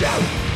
Yeah.